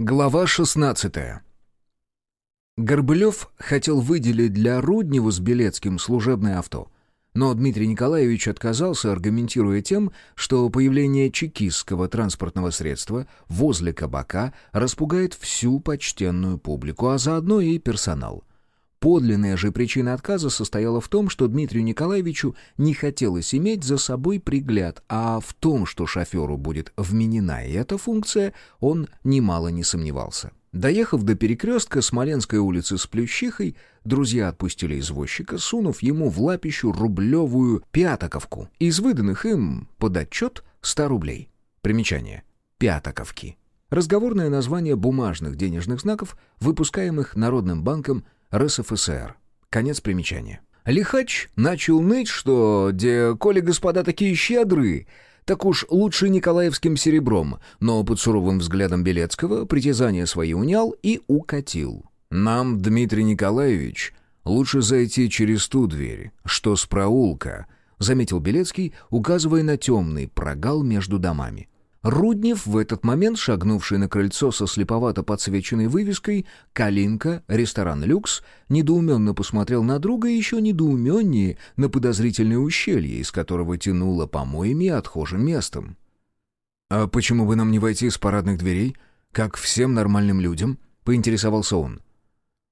Глава 16 Горбылев хотел выделить для Руднева с Белецким служебное авто, но Дмитрий Николаевич отказался, аргументируя тем, что появление чекистского транспортного средства возле кабака распугает всю почтенную публику, а заодно и персонал. Подлинная же причина отказа состояла в том, что Дмитрию Николаевичу не хотелось иметь за собой пригляд, а в том, что шоферу будет вменена и эта функция, он немало не сомневался. Доехав до перекрестка Смоленской улицы с Плющихой, друзья отпустили извозчика, сунув ему в лапищу рублевую пятаковку из выданных им под отчет 100 рублей. Примечание. Пятаковки. Разговорное название бумажных денежных знаков, выпускаемых Народным банком РСФСР. Конец примечания. Лихач начал ныть, что, де, коли господа такие щедрые, так уж лучше николаевским серебром, но под суровым взглядом Белецкого притязания свои унял и укатил. «Нам, Дмитрий Николаевич, лучше зайти через ту дверь, что с проулка», — заметил Белецкий, указывая на темный прогал между домами. Руднев, в этот момент шагнувший на крыльцо со слеповато подсвеченной вывеской «Калинка. Ресторан Люкс», недоуменно посмотрел на друга и еще недоуменнее на подозрительное ущелье, из которого тянуло помоями и отхожим местом. «А почему бы нам не войти с парадных дверей, как всем нормальным людям?» — поинтересовался он.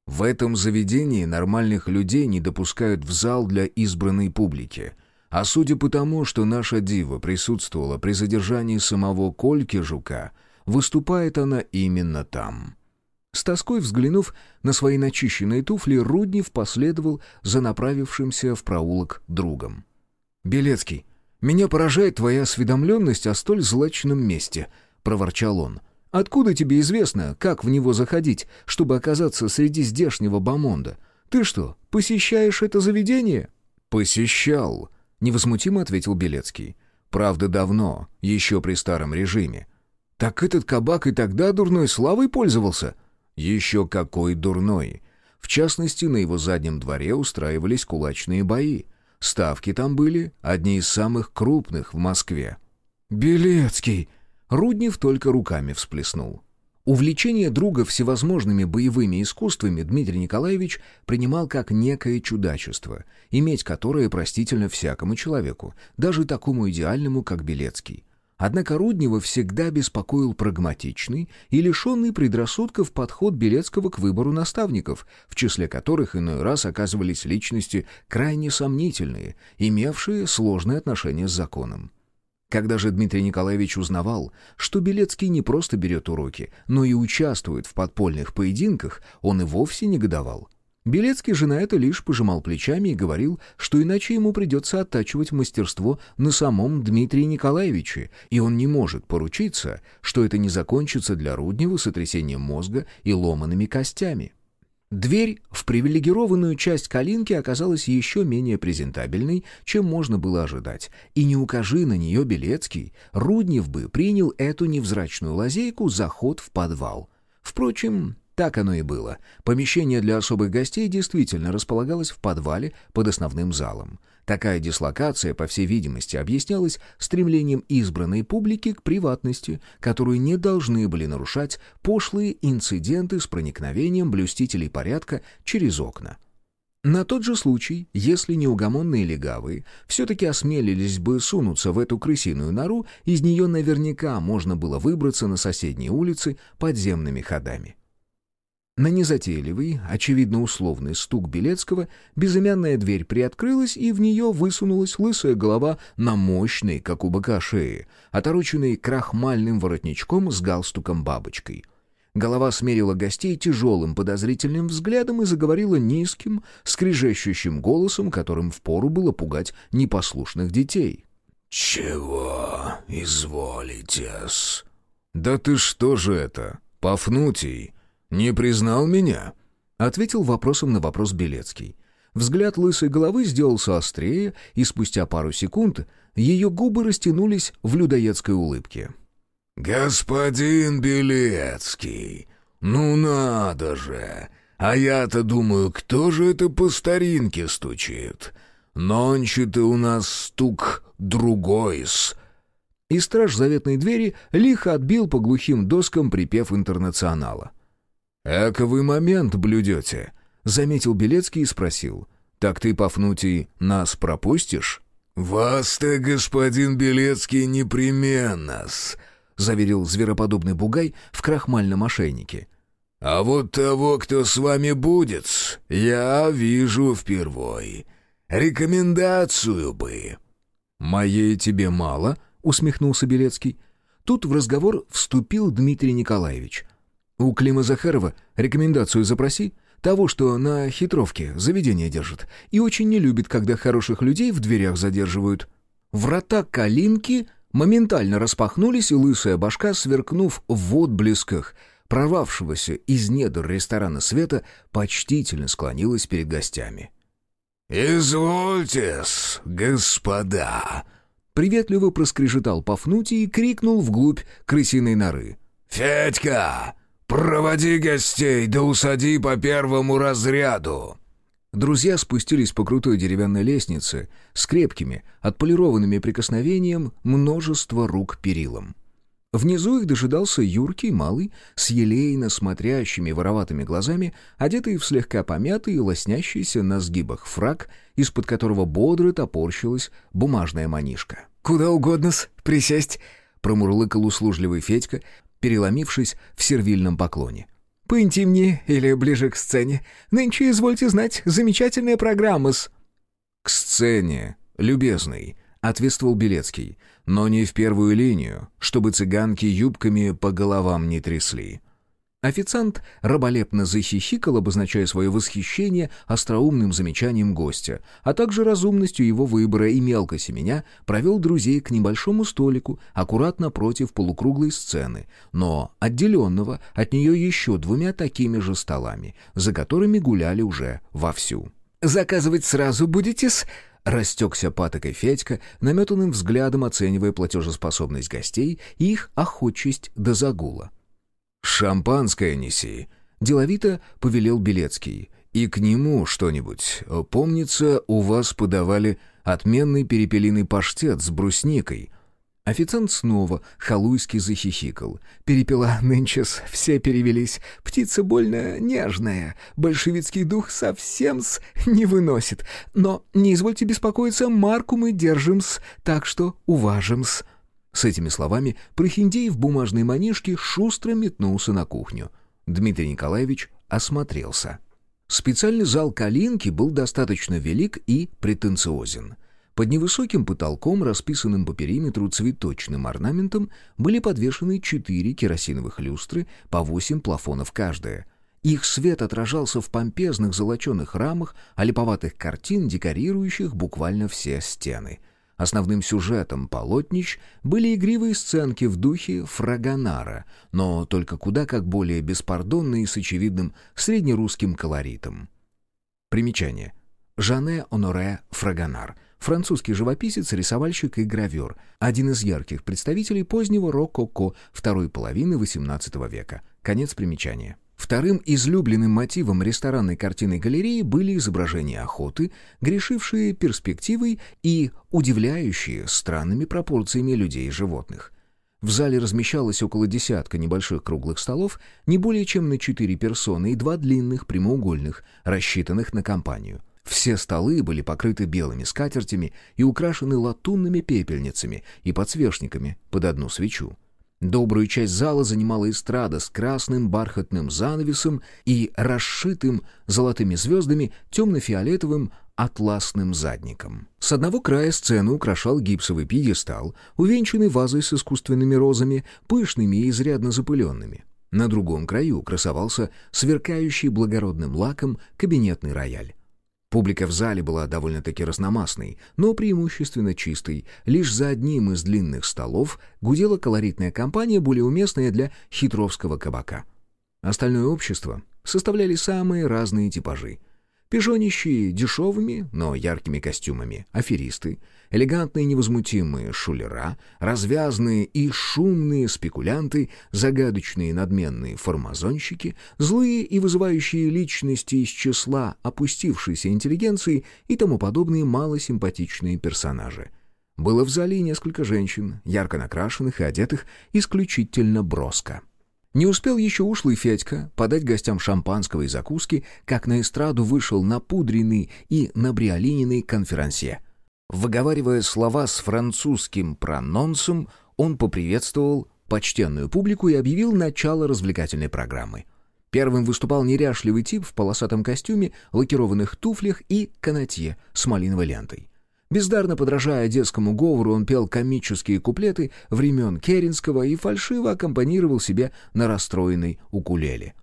«В этом заведении нормальных людей не допускают в зал для избранной публики», а судя по тому, что наша дива присутствовала при задержании самого Кольки Жука, выступает она именно там. С тоской взглянув на свои начищенные туфли, Руднев последовал за направившимся в проулок другом. «Белецкий, меня поражает твоя осведомленность о столь злачном месте», — проворчал он. «Откуда тебе известно, как в него заходить, чтобы оказаться среди здешнего бомонда? Ты что, посещаешь это заведение?» «Посещал», — невозмутимо ответил Белецкий. «Правда, давно, еще при старом режиме». «Так этот кабак и тогда дурной славой пользовался?» «Еще какой дурной!» В частности, на его заднем дворе устраивались кулачные бои. Ставки там были одни из самых крупных в Москве. «Белецкий!» Руднев только руками всплеснул. Увлечение друга всевозможными боевыми искусствами Дмитрий Николаевич принимал как некое чудачество, иметь которое простительно всякому человеку, даже такому идеальному, как Белецкий. Однако Руднева всегда беспокоил прагматичный и лишенный предрассудков подход Белецкого к выбору наставников, в числе которых иной раз оказывались личности крайне сомнительные, имевшие сложные отношения с законом. Когда же Дмитрий Николаевич узнавал, что Белецкий не просто берет уроки, но и участвует в подпольных поединках, он и вовсе негодовал. Белецкий же на это лишь пожимал плечами и говорил, что иначе ему придется оттачивать мастерство на самом Дмитрии Николаевиче, и он не может поручиться, что это не закончится для Руднева сотрясением мозга и ломанными костями. Дверь в привилегированную часть калинки оказалась еще менее презентабельной, чем можно было ожидать, и не укажи на нее Белецкий, Руднев бы принял эту невзрачную лазейку за ход в подвал. Впрочем, так оно и было. Помещение для особых гостей действительно располагалось в подвале под основным залом. Такая дислокация, по всей видимости, объяснялась стремлением избранной публики к приватности, которую не должны были нарушать пошлые инциденты с проникновением блюстителей порядка через окна. На тот же случай, если неугомонные легавые все-таки осмелились бы сунуться в эту крысиную нору, из нее наверняка можно было выбраться на соседние улицы подземными ходами. На незатейливый, очевидно условный стук Белецкого безымянная дверь приоткрылась, и в нее высунулась лысая голова на мощной, как у быка, шее, отороченной крахмальным воротничком с галстуком-бабочкой. Голова смерила гостей тяжелым подозрительным взглядом и заговорила низким, скрежещущим голосом, которым впору было пугать непослушных детей. «Чего изволите-с?» «Да ты что же это, Пафнутий?» «Не признал меня?» — ответил вопросом на вопрос Белецкий. Взгляд лысой головы сделался острее, и спустя пару секунд ее губы растянулись в людоедской улыбке. «Господин Белецкий, ну надо же! А я-то думаю, кто же это по старинке стучит? Нонче ты у нас стук другой-с!» И страж заветной двери лихо отбил по глухим доскам припев интернационала. «Эковый момент блюдете», — заметил Белецкий и спросил. «Так ты, Пафнутий, нас пропустишь?» «Вас-то, господин Белецкий, непременно-с», — заверил звероподобный бугай в крахмальном ошейнике. «А вот того, кто с вами будет, я вижу впервой. Рекомендацию бы». «Моей тебе мало?» — усмехнулся Белецкий. Тут в разговор вступил Дмитрий Николаевич. «У Клима Захарова рекомендацию запроси. Того, что на хитровке заведение держит. И очень не любит, когда хороших людей в дверях задерживают». Врата калинки моментально распахнулись, и лысая башка, сверкнув в отблесках прорвавшегося из недр ресторана света, почтительно склонилась перед гостями. «Извольтесь, господа!» Приветливо проскрежетал Пафнутий и крикнул вглубь крысиной норы. «Федька, проводи гостей да усади по первому разряду!» Друзья спустились по крутой деревянной лестнице с крепкими, отполированными прикосновением множества рук перилом. Внизу их дожидался юркий, малый, с елейно смотрящими вороватыми глазами, одетый в слегка помятый и лоснящийся на сгибах фраг, из-под которого бодро топорщилась бумажная манишка. «Куда угодно-с, присесть», — промурлыкал услужливый Федька, переломившись в сервильном поклоне. «Поинтимнее или ближе к сцене. Нынче, извольте знать, замечательная программа-с». «К сцене, любезный», — ответствовал Белецкий но не в первую линию, чтобы цыганки юбками по головам не трясли. Официант раболепно захихикал, обозначая свое восхищение остроумным замечанием гостя, а также разумностью его выбора и мелко семеня провел друзей к небольшому столику, аккуратно против полукруглой сцены, но отделенного от нее еще двумя такими же столами, за которыми гуляли уже вовсю. «Заказывать сразу будете-с?» Растекся патокой Федька, наметанным взглядом оценивая платежеспособность гостей и их охотчесть до загула. «Шампанское неси!» — деловито повелел Белецкий. «И к нему что-нибудь. Помнится, у вас подавали отменный перепелиный паштет с брусникой. Официант снова халуйски захихикал. «Перепела нынче все перевелись. Птица больно нежная. Большевицкий дух совсем-с не выносит. Но не извольте беспокоиться, марку мы держим-с, так что уважим-с». С этими словами Прохиндей в бумажной манишке шустро метнулся на кухню. Дмитрий Николаевич осмотрелся. Специальный зал «Калинки» был достаточно велик и претенциозен — под невысоким потолком, расписанным по периметру цветочным орнаментом, были подвешены четыре керосиновых люстры, по восемь плафонов каждая. Их свет отражался в помпезных золоченых рамах, а липоватых картин, декорирующих буквально все стены. Основным сюжетом полотнищ были игривые сценки в духе фрагонара, но только куда как более беспардонные с очевидным среднерусским колоритом. Примечание. Жане Оноре Фрагонар — французский живописец, рисовальщик и гравер, один из ярких представителей позднего рококо второй половины XVIII века. Конец примечания. Вторым излюбленным мотивом ресторанной картины галереи были изображения охоты, грешившие перспективой и удивляющие странными пропорциями людей и животных. В зале размещалось около десятка небольших круглых столов, не более чем на четыре персоны и два длинных прямоугольных, рассчитанных на компанию. Все столы были покрыты белыми скатертями и украшены латунными пепельницами и подсвечниками под одну свечу. Добрую часть зала занимала эстрада с красным бархатным занавесом и расшитым золотыми звездами темно-фиолетовым атласным задником. С одного края сцены украшал гипсовый пьедестал, увенчанный вазой с искусственными розами, пышными и изрядно запыленными. На другом краю красовался сверкающий благородным лаком кабинетный рояль. Публика в зале была довольно-таки разномастной, но преимущественно чистой. Лишь за одним из длинных столов гудела колоритная компания, более уместная для хитровского кабака. Остальное общество составляли самые разные типажи. Пижонищие дешевыми, но яркими костюмами, аферисты, элегантные невозмутимые шулера, развязные и шумные спекулянты, загадочные надменные формазонщики, злые и вызывающие личности из числа опустившейся интеллигенции и тому подобные малосимпатичные персонажи. Было в зале несколько женщин, ярко накрашенных и одетых исключительно броско. Не успел еще ушлый Федька подать гостям шампанского и закуски, как на эстраду вышел напудренный и набриолиненный конферансье. Выговаривая слова с французским прононсом, он поприветствовал почтенную публику и объявил начало развлекательной программы. Первым выступал неряшливый тип в полосатом костюме, лакированных туфлях и канатье с малиновой лентой. Бездарно подражая детскому говору, он пел комические куплеты времен Керенского и фальшиво аккомпанировал себе на расстроенной укулеле.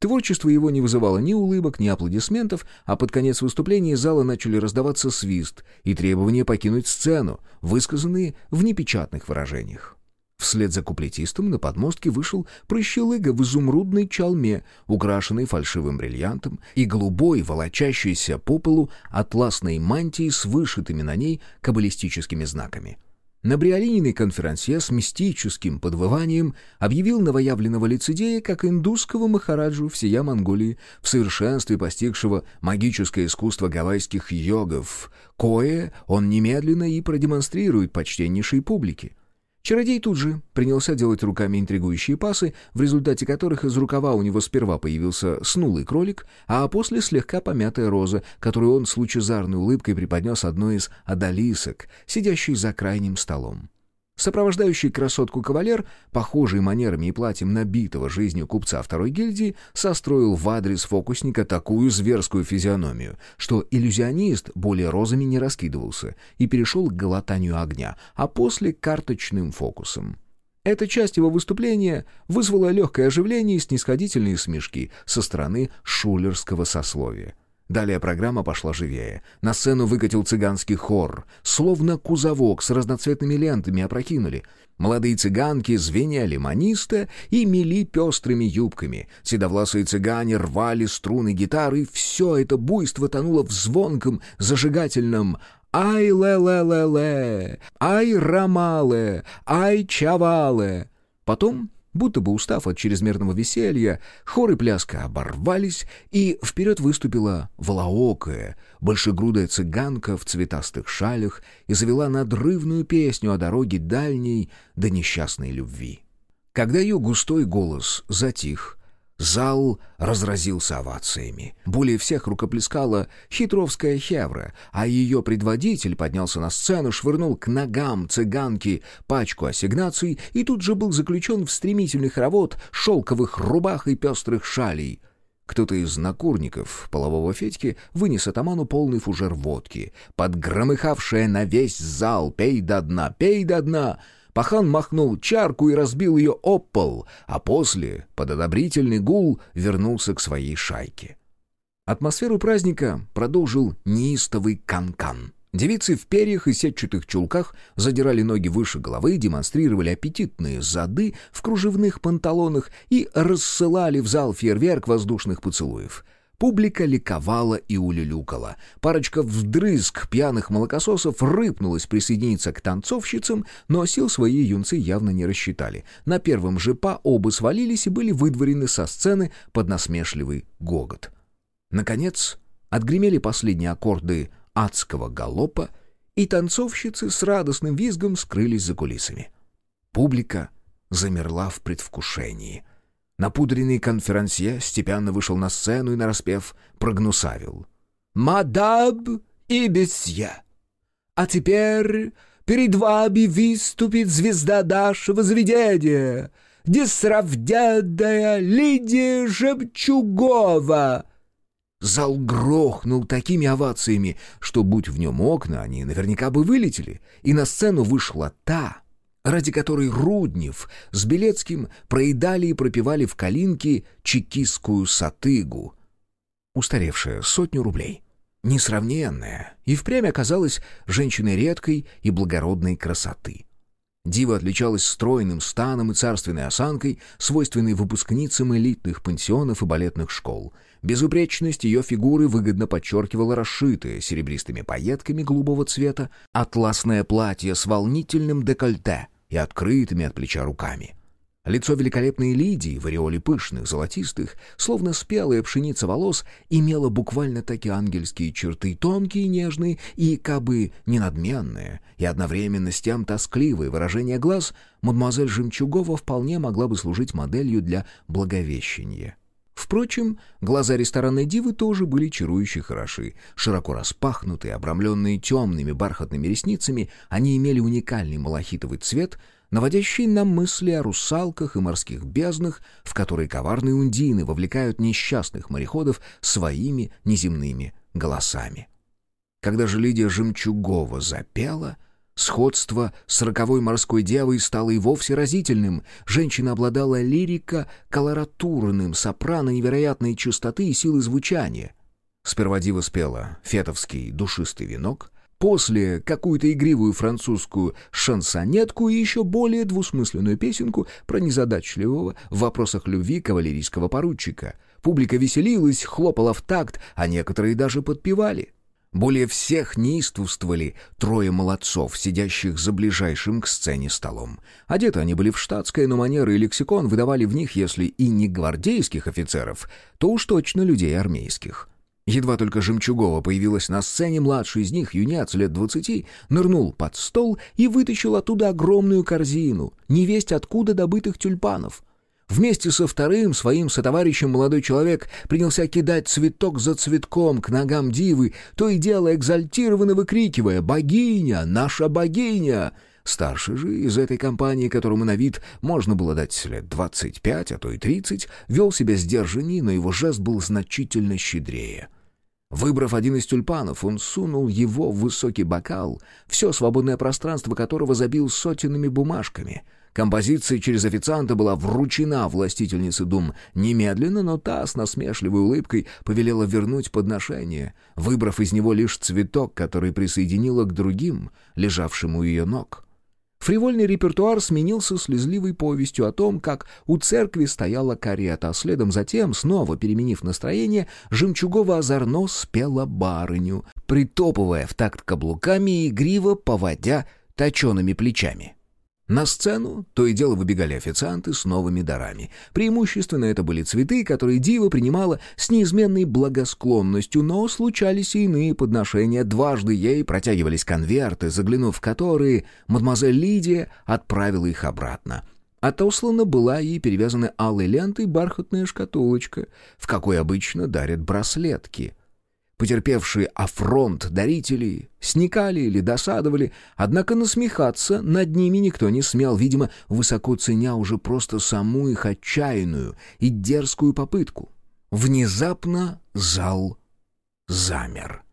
Творчество его не вызывало ни улыбок, ни аплодисментов, а под конец выступления из зала начали раздаваться свист и требования покинуть сцену, высказанные в непечатных выражениях. Вслед за куплетистом на подмостке вышел прыщелыга в изумрудной чалме, украшенной фальшивым бриллиантом, и голубой, волочащейся по полу атласной мантии с вышитыми на ней каббалистическими знаками. На Бриолининой конференции с мистическим подвыванием объявил новоявленного лицедея как индусского махараджу всея Монголии, в совершенстве постигшего магическое искусство гавайских йогов, кое он немедленно и продемонстрирует почтеннейшей публике. Чародей тут же принялся делать руками интригующие пасы, в результате которых из рукава у него сперва появился снулый кролик, а после слегка помятая роза, которую он с лучезарной улыбкой преподнес одной из одолисок, сидящей за крайним столом. Сопровождающий красотку кавалер, похожий манерами и платьем набитого жизнью купца второй гильдии, состроил в адрес фокусника такую зверскую физиономию, что иллюзионист более розами не раскидывался и перешел к глотанию огня, а после — карточным фокусом. Эта часть его выступления вызвала легкое оживление и снисходительные смешки со стороны шулерского сословия. Далее программа пошла живее. На сцену выкатил цыганский хор. Словно кузовок с разноцветными лентами опрокинули. Молодые цыганки звенели маниста и мели пестрыми юбками. Седовласые цыгане рвали струны гитары. Все это буйство тонуло в звонком, зажигательном «Ай-ле-ле-ле-ле! Ай-рамале! Ай-чавале!» Потом Будто бы устав от чрезмерного веселья, хор и пляска оборвались, и вперед выступила волоокая, большегрудая цыганка в цветастых шалях и завела надрывную песню о дороге дальней до несчастной любви. Когда ее густой голос затих, Зал разразился овациями. Более всех рукоплескала хитровская хевра, а ее предводитель поднялся на сцену, швырнул к ногам цыганки пачку ассигнаций и тут же был заключен в стремительный хоровод шелковых рубах и пестрых шалей. Кто-то из накурников полового Федьки вынес атаману полный фужер водки, подгромыхавшая на весь зал «Пей до дна! Пей до дна!» Пахан махнул чарку и разбил ее об пол, а после, под одобрительный гул, вернулся к своей шайке. Атмосферу праздника продолжил неистовый канкан. -кан. Девицы в перьях и сетчатых чулках задирали ноги выше головы, демонстрировали аппетитные зады в кружевных панталонах и рассылали в зал фейерверк воздушных поцелуев — Публика ликовала и улюлюкала. Парочка вдрызг пьяных молокососов рыпнулась присоединиться к танцовщицам, но сил свои юнцы явно не рассчитали. На первом же па оба свалились и были выдворены со сцены под насмешливый гогот. Наконец, отгремели последние аккорды адского галопа, и танцовщицы с радостным визгом скрылись за кулисами. Публика замерла в предвкушении — Напудренный конферансье степенно вышел на сцену и, нараспев, прогнусавил. «Мадаб и бесье! А теперь перед вами выступит звезда нашего заведения, десравдядая Лидия Жемчугова!» Зал грохнул такими овациями, что, будь в нем окна, они наверняка бы вылетели, и на сцену вышла та, ради которой Руднев с Белецким проедали и пропивали в калинке чекистскую сатыгу, устаревшая сотню рублей. Несравненная, и впрямь оказалась женщиной редкой и благородной красоты. Дива отличалась стройным станом и царственной осанкой, свойственной выпускницам элитных пансионов и балетных школ. Безупречность ее фигуры выгодно подчеркивала расшитое серебристыми пайетками голубого цвета атласное платье с волнительным декольте — и открытыми от плеча руками. Лицо великолепной Лидии в ореоле пышных, золотистых, словно спелая пшеница волос, имело буквально такие ангельские черты, тонкие нежные, и, кабы не надменные, и одновременно с тем тоскливые выражения глаз, мадемуазель Жемчугова вполне могла бы служить моделью для благовещения. Впрочем, глаза ресторанной дивы тоже были чарующе хороши. Широко распахнутые, обрамленные темными бархатными ресницами, они имели уникальный малахитовый цвет, наводящий на мысли о русалках и морских безднах, в которые коварные ундины вовлекают несчастных мореходов своими неземными голосами. Когда же Лидия Жемчугова запела — Сходство с роковой морской девой стало и вовсе разительным. Женщина обладала лирико-колоратурным сопрано невероятной чистоты и силы звучания. Сперва дива спела фетовский душистый венок, после какую-то игривую французскую шансонетку и еще более двусмысленную песенку про незадачливого в вопросах любви кавалерийского поручика. Публика веселилась, хлопала в такт, а некоторые даже подпевали — более всех неистовствовали трое молодцов, сидящих за ближайшим к сцене столом. Одеты они были в штатское, но манеры и лексикон выдавали в них, если и не гвардейских офицеров, то уж точно людей армейских. Едва только Жемчугова появилась на сцене, младший из них, юнец лет двадцати, нырнул под стол и вытащил оттуда огромную корзину, невесть откуда добытых тюльпанов — Вместе со вторым своим сотоварищем молодой человек принялся кидать цветок за цветком к ногам дивы, то и дело экзальтированно выкрикивая «Богиня! Наша богиня!» Старший же из этой компании, которому на вид можно было дать лет двадцать пять, а то и тридцать, вел себя сдержаннее, но его жест был значительно щедрее. Выбрав один из тюльпанов, он сунул его в высокий бокал, все свободное пространство которого забил сотенными бумажками — Композиция через официанта была вручена властительнице дум немедленно, но та с насмешливой улыбкой повелела вернуть подношение, выбрав из него лишь цветок, который присоединила к другим, лежавшим у ее ног. Фривольный репертуар сменился слезливой повестью о том, как у церкви стояла карета, а следом затем, снова переменив настроение, Жемчугова озорно спела барыню, притопывая в такт каблуками и игриво поводя точеными плечами. На сцену то и дело выбегали официанты с новыми дарами. Преимущественно это были цветы, которые Дива принимала с неизменной благосклонностью, но случались и иные подношения. Дважды ей протягивались конверты, заглянув в которые, мадемуазель Лидия отправила их обратно. Отослана была ей перевязана алой лентой бархатная шкатулочка, в какой обычно дарят браслетки — Потерпевшие афронт дарители сникали или досадовали, однако насмехаться над ними никто не смел, видимо, высоко ценя уже просто саму их отчаянную и дерзкую попытку. Внезапно зал замер.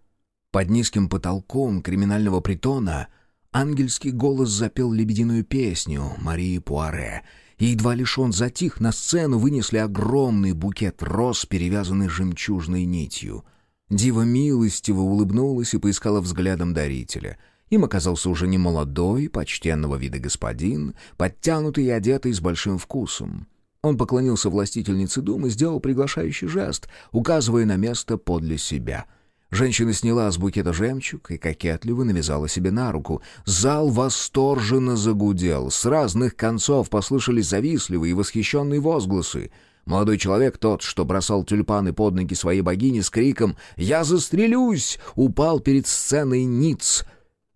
Под низким потолком криминального притона ангельский голос запел лебединую песню Марии Пуаре, и едва лишь он затих, на сцену вынесли огромный букет роз, перевязанный жемчужной нитью — Дива милостиво улыбнулась и поискала взглядом дарителя. Им оказался уже не молодой, почтенного вида господин, подтянутый и одетый с большим вкусом. Он поклонился властительнице Думы и сделал приглашающий жест, указывая на место подле себя. Женщина сняла с букета жемчуг и кокетливо навязала себе на руку. Зал восторженно загудел. С разных концов послышались завистливые и восхищенные возгласы — Молодой человек, тот, что бросал тюльпаны под ноги своей богини с криком «Я застрелюсь!» упал перед сценой Ниц.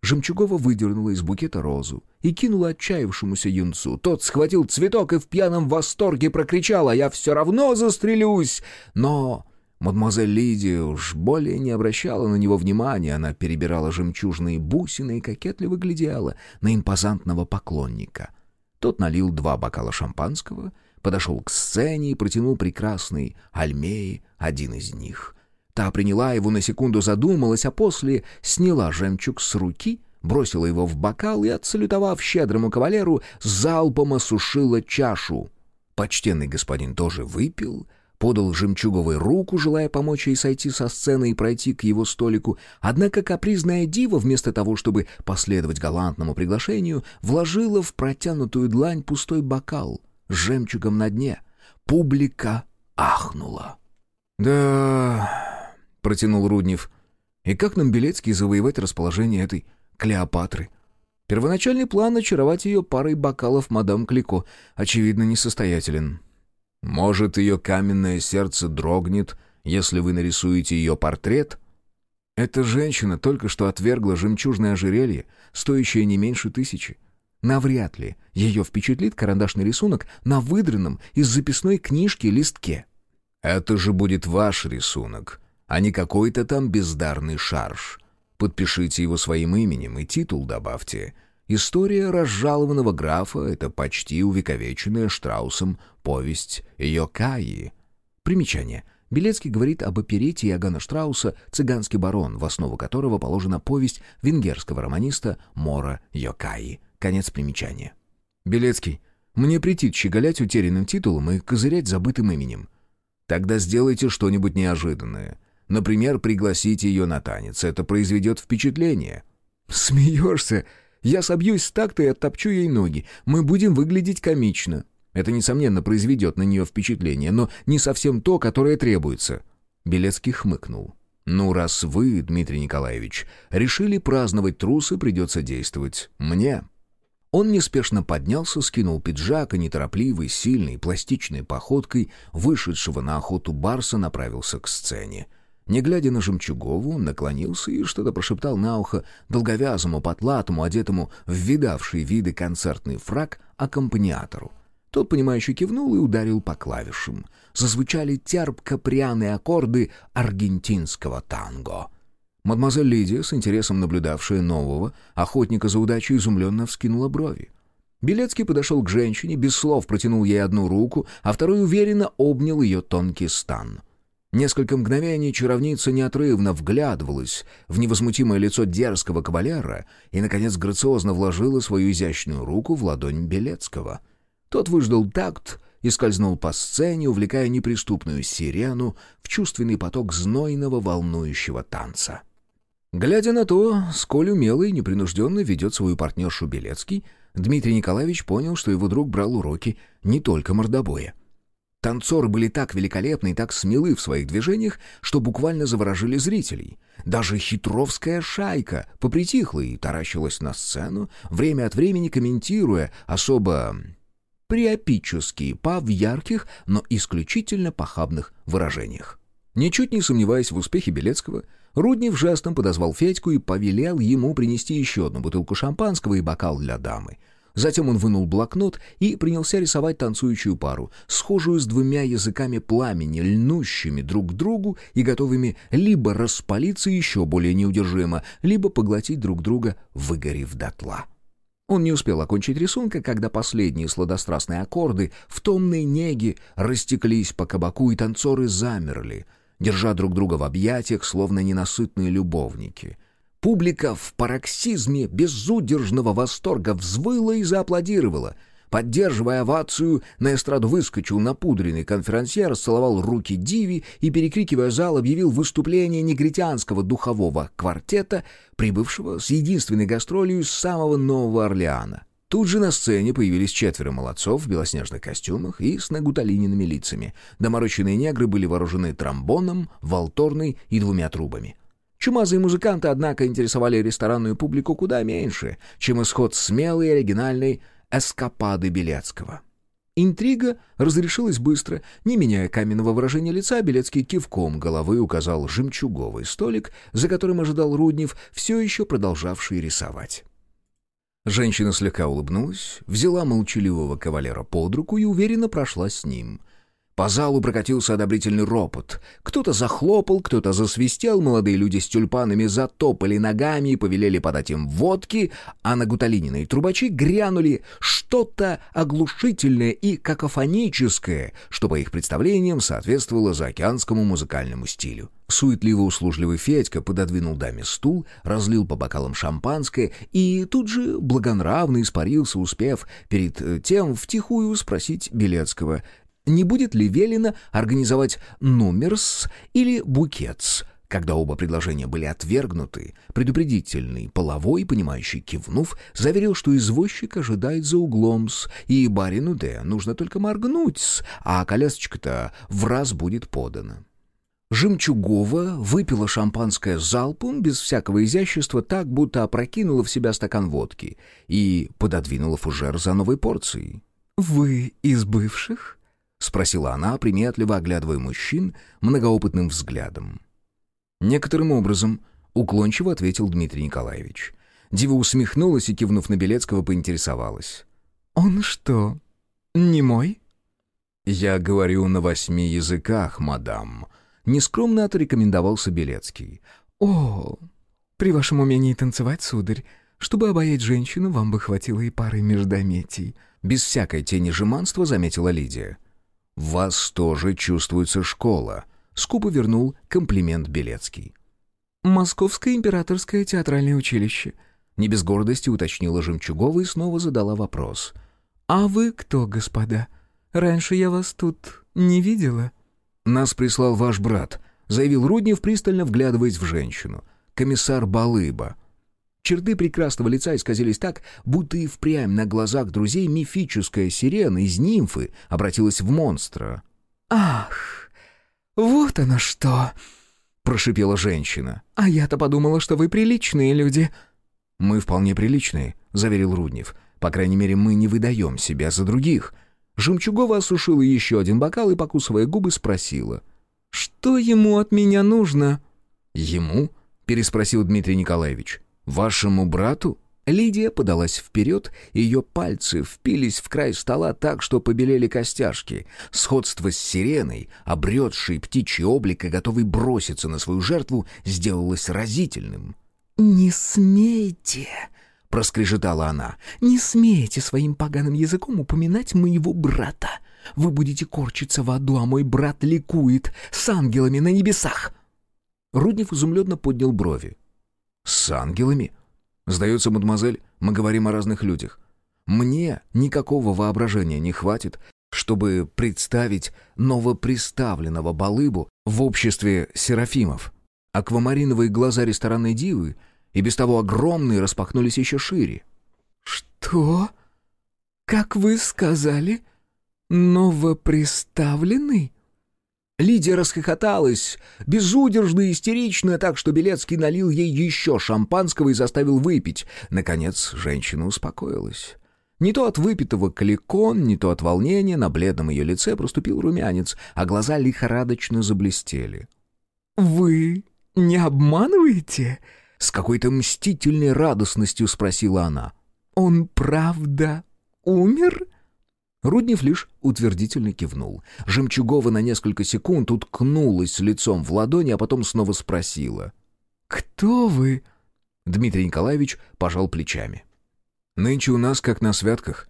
Жемчугова выдернула из букета розу и кинула отчаявшемуся юнцу. Тот схватил цветок и в пьяном восторге прокричал «А я все равно застрелюсь!» Но мадемуазель Лидия уж более не обращала на него внимания. Она перебирала жемчужные бусины и кокетливо глядела на импозантного поклонника. Тот налил два бокала шампанского — подошел к сцене и протянул прекрасный Альмеи один из них. Та приняла его, на секунду задумалась, а после сняла жемчуг с руки, бросила его в бокал и, отсалютовав щедрому кавалеру, залпом осушила чашу. Почтенный господин тоже выпил, подал жемчуговой руку, желая помочь ей сойти со сцены и пройти к его столику, однако капризная дива, вместо того, чтобы последовать галантному приглашению, вложила в протянутую длань пустой бокал — жемчугом на дне. Публика ахнула. «Да...» — протянул Руднев. «И как нам, Белецкий, завоевать расположение этой Клеопатры? Первоначальный план очаровать ее парой бокалов мадам Клико, очевидно, несостоятелен. Может, ее каменное сердце дрогнет, если вы нарисуете ее портрет? Эта женщина только что отвергла жемчужное ожерелье, стоящее не меньше тысячи. Навряд ли ее впечатлит карандашный рисунок на выдранном из записной книжки листке. Это же будет ваш рисунок, а не какой-то там бездарный шарж. Подпишите его своим именем и титул добавьте. История разжалованного графа — это почти увековеченная Штраусом повесть Йокаи. Примечание. Белецкий говорит об оперете Иоганна Штрауса «Цыганский барон», в основу которого положена повесть венгерского романиста Мора Йокаи. Конец примечания. Белецкий. Мне претит щеголять утерянным титулом и козырять забытым именем. Тогда сделайте что-нибудь неожиданное. Например, пригласите ее на танец. Это произведет впечатление». «Смеешься? Я собьюсь с такта и оттопчу ей ноги. Мы будем выглядеть комично». Это, несомненно, произведет на нее впечатление, но не совсем то, которое требуется. Белецкий хмыкнул. «Ну, раз вы, Дмитрий Николаевич, решили праздновать трусы, придется действовать мне». Он неспешно поднялся, скинул пиджак и неторопливой, сильной, пластичной походкой вышедшего на охоту барса направился к сцене. Не глядя на Жемчугову, наклонился и что-то прошептал на ухо долговязому, потлатому, одетому в видавшие виды концертный фраг аккомпаниатору. Тот, понимающе кивнул и ударил по клавишам. Зазвучали терпко-пряные аккорды аргентинского танго. Мадемуазель Лидия, с интересом наблюдавшая нового, охотника за удачей, изумленно вскинула брови. Белецкий подошел к женщине, без слов протянул ей одну руку, а второй уверенно обнял ее тонкий стан — Несколько мгновений чаровница неотрывно вглядывалась в невозмутимое лицо дерзкого кавалера и, наконец, грациозно вложила свою изящную руку в ладонь Белецкого. Тот выждал такт и скользнул по сцене, увлекая неприступную сирену в чувственный поток знойного волнующего танца. Глядя на то, сколь умело и непринужденно ведет свою партнершу Белецкий, Дмитрий Николаевич понял, что его друг брал уроки не только мордобоя. Танцоры были так великолепны и так смелы в своих движениях, что буквально заворожили зрителей. Даже хитровская шайка попритихла и таращилась на сцену, время от времени комментируя особо приопические па в ярких, но исключительно похабных выражениях. Ничуть не сомневаясь в успехе Белецкого, Руднев жестом подозвал Федьку и повелел ему принести еще одну бутылку шампанского и бокал для дамы — Затем он вынул блокнот и принялся рисовать танцующую пару, схожую с двумя языками пламени, льнущими друг к другу и готовыми либо распалиться еще более неудержимо, либо поглотить друг друга, выгорев дотла. Он не успел окончить рисунка, когда последние сладострастные аккорды в томной неге растеклись по кабаку, и танцоры замерли, держа друг друга в объятиях, словно ненасытные любовники — Публика в пароксизме безудержного восторга взвыла и зааплодировала. Поддерживая овацию, на эстраду выскочил напудренный конферансьер, расцеловал руки Диви и, перекрикивая зал, объявил выступление негритянского духового квартета, прибывшего с единственной гастролью с самого Нового Орлеана. Тут же на сцене появились четверо молодцов в белоснежных костюмах и с нагуталиненными лицами. Доморощенные негры были вооружены тромбоном, валторной и двумя трубами. Чумазые музыканты, однако, интересовали ресторанную публику куда меньше, чем исход смелой и оригинальной эскапады Белецкого. Интрига разрешилась быстро. Не меняя каменного выражения лица, Белецкий кивком головы указал жемчуговый столик, за которым ожидал Руднев, все еще продолжавший рисовать. Женщина слегка улыбнулась, взяла молчаливого кавалера под руку и уверенно прошла с ним. По залу прокатился одобрительный ропот. Кто-то захлопал, кто-то засвистел, молодые люди с тюльпанами затопали ногами и повелели подать им водки, а на гуталининой трубачи грянули что-то оглушительное и какофоническое, что по их представлениям соответствовало заокеанскому музыкальному стилю. Суетливо-услужливый Федька пододвинул даме стул, разлил по бокалам шампанское и тут же благонравно испарился, успев перед э, тем втихую спросить Белецкого, не будет ли велено организовать номерс или букетс, когда оба предложения были отвергнуты, предупредительный половой, понимающий кивнув, заверил, что извозчик ожидает за углом с, и барину Д нужно только моргнуть а колясочка-то в раз будет подана. Жемчугова выпила шампанское залпом, без всякого изящества, так, будто опрокинула в себя стакан водки и пододвинула фужер за новой порцией. «Вы из бывших?» — спросила она, приметливо оглядывая мужчин многоопытным взглядом. «Некоторым образом», — уклончиво ответил Дмитрий Николаевич. Дива усмехнулась и, кивнув на Белецкого, поинтересовалась. «Он что, не мой?» «Я говорю на восьми языках, мадам», Нескромно отрекомендовался Белецкий. «О, при вашем умении танцевать, сударь, чтобы обаять женщину, вам бы хватило и пары междометий». Без всякой тени жеманства заметила Лидия. «В вас тоже чувствуется школа», — скупо вернул комплимент Белецкий. «Московское императорское театральное училище», — не без гордости уточнила Жемчугова и снова задала вопрос. «А вы кто, господа? Раньше я вас тут не видела». «Нас прислал ваш брат», — заявил Руднев, пристально вглядываясь в женщину. «Комиссар Балыба». Черты прекрасного лица исказились так, будто и впрямь на глазах друзей мифическая сирена из нимфы обратилась в монстра. «Ах, вот оно что!» — прошипела женщина. «А я-то подумала, что вы приличные люди». «Мы вполне приличные», — заверил Руднев. «По крайней мере, мы не выдаем себя за других». Жемчугова осушила еще один бокал и, покусывая губы, спросила. «Что ему от меня нужно?» «Ему?» — переспросил Дмитрий Николаевич. «Вашему брату?» Лидия подалась вперед, ее пальцы впились в край стола так, что побелели костяшки. Сходство с сиреной, обретшей птичий облик и готовый броситься на свою жертву, сделалось разительным. «Не смейте!» — проскрежетала она. «Не смейте своим поганым языком упоминать моего брата. Вы будете корчиться в аду, а мой брат ликует с ангелами на небесах». Руднев изумленно поднял брови. «С ангелами? Сдается, мадемуазель, мы говорим о разных людях. Мне никакого воображения не хватит, чтобы представить новоприставленного балыбу в обществе серафимов. Аквамариновые глаза ресторанной дивы и без того огромные распахнулись еще шире. «Что? Как вы сказали? Новоприставленный?» Лидия расхохоталась, безудержно и истерично, так что Белецкий налил ей еще шампанского и заставил выпить. Наконец женщина успокоилась. Не то от выпитого каликон, не то от волнения на бледном ее лице проступил румянец, а глаза лихорадочно заблестели. «Вы не обманываете?» С какой-то мстительной радостностью спросила она. «Он правда умер?» Руднев лишь утвердительно кивнул. Жемчугова на несколько секунд уткнулась лицом в ладони, а потом снова спросила. «Кто вы?» Дмитрий Николаевич пожал плечами. «Нынче у нас как на святках.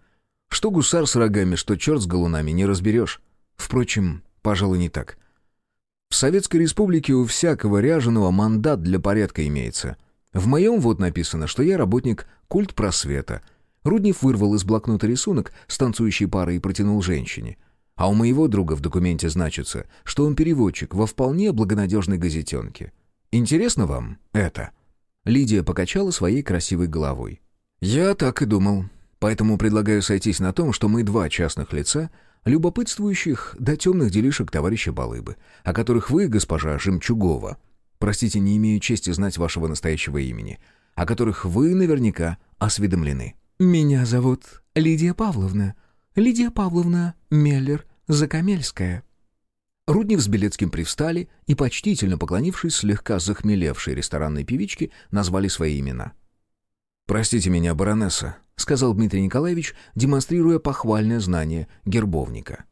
Что гусар с рогами, что черт с галунами, не разберешь. Впрочем, пожалуй, не так. В Советской Республике у всякого ряженого мандат для порядка имеется. В моем вот написано, что я работник культ просвета. Руднев вырвал из блокнота рисунок с танцующей парой и протянул женщине. А у моего друга в документе значится, что он переводчик во вполне благонадежной газетенке. Интересно вам это?» Лидия покачала своей красивой головой. «Я так и думал. Поэтому предлагаю сойтись на том, что мы два частных лица — любопытствующих до темных делишек товарища Балыбы, о которых вы, госпожа Жемчугова, простите, не имею чести знать вашего настоящего имени, о которых вы наверняка осведомлены. «Меня зовут Лидия Павловна. Лидия Павловна Меллер-Закамельская». Руднев с Белецким привстали и, почтительно поклонившись слегка захмелевшей ресторанной певичке, назвали свои имена. «Простите меня, баронесса», сказал Дмитрий Николаевич, демонстрируя похвальное знание гербовника.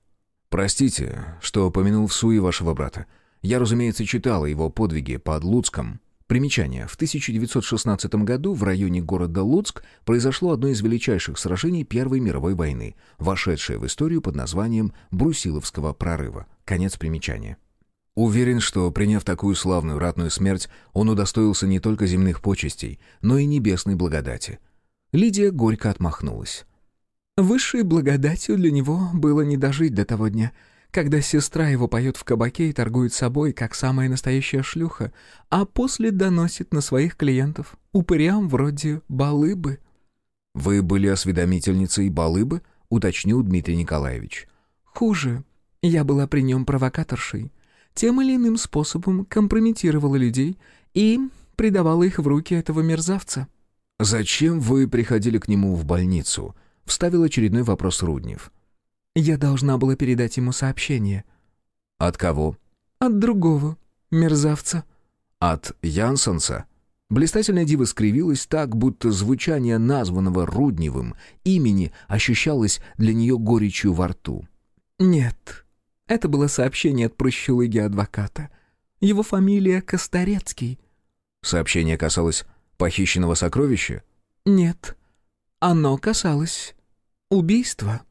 «Простите, что помянул в суе вашего брата. Я, разумеется, читал его подвиги под Луцком. Примечание. В 1916 году в районе города Луцк произошло одно из величайших сражений Первой мировой войны, вошедшее в историю под названием Брусиловского прорыва. Конец примечания. Уверен, что, приняв такую славную ратную смерть, он удостоился не только земных почестей, но и небесной благодати. Лидия горько отмахнулась. Высшей благодатью для него было не дожить до того дня, когда сестра его поет в кабаке и торгует собой, как самая настоящая шлюха, а после доносит на своих клиентов, упырям вроде Балыбы. «Вы были осведомительницей Балыбы?» — уточнил Дмитрий Николаевич. «Хуже. Я была при нем провокаторшей. тем или иным способом компрометировала людей и предавала их в руки этого мерзавца». «Зачем вы приходили к нему в больницу?» — вставил очередной вопрос Руднев. «Я должна была передать ему сообщение». «От кого?» «От другого мерзавца». «От Янсенса?» Блистательная дива скривилась так, будто звучание названного Рудневым имени ощущалось для нее горечью во рту. «Нет, это было сообщение от прощелыги-адвоката. Его фамилия Косторецкий». Сообщение касалось похищенного сокровища? «Нет, оно касалось убийства».